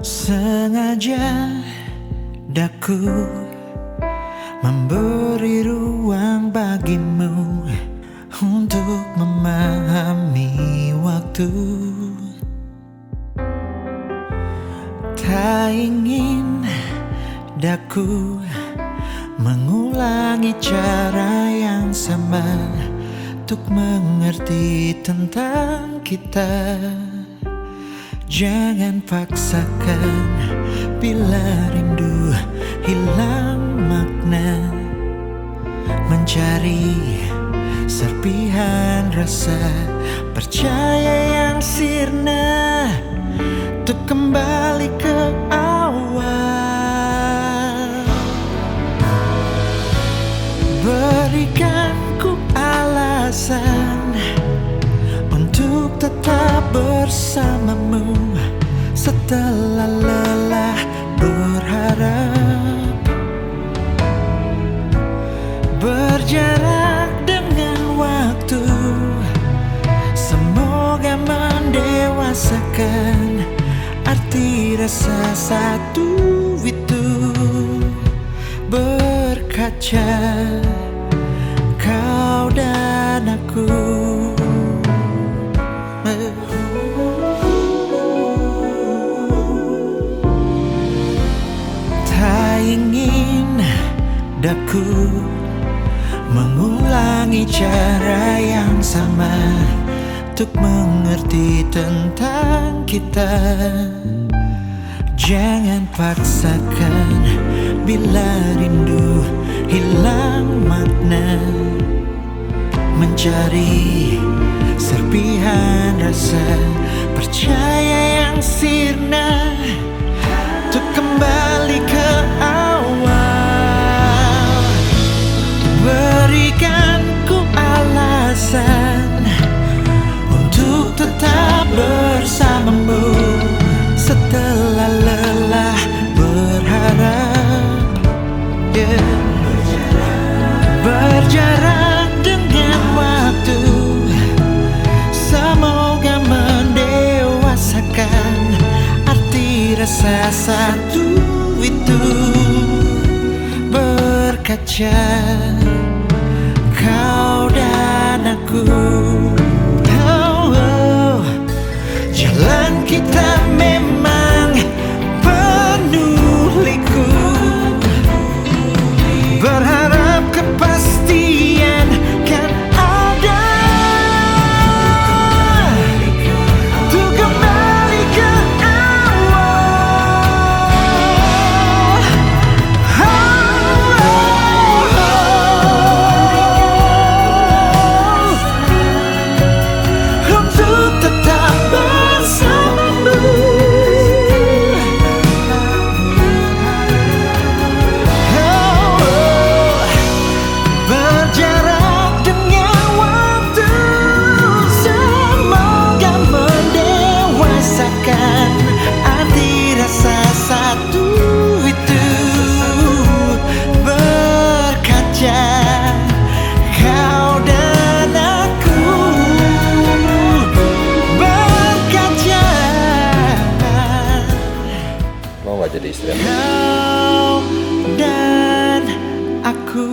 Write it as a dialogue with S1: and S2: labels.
S1: Sengaja daku memberi ruang bagimu untuk memahami waktu. Tak ingin daku mengulangi cara yang sama untuk mengerti tentang kita. Jangan paksakan bila rindu hilang makna. Mencari serpihan rasa percaya yang sirna. Untuk kembali ke bersamamu Setelah lelah berharap. Berjarak dengan waktu Semoga mendewasakan Arti rasa satu itu. Berkaca mengulangi cara yang sama untuk mengerti tentang kita. Jangan paksakan bila rindu hilang makna mencari serpihan rasa percaya yang sirna setelah lelah berharap yeah. berjarak dengan waktu semoga mendewasakan arti rasa satu itu berkaca kau dan aku き
S2: ためま Istri?
S1: Kau dan aku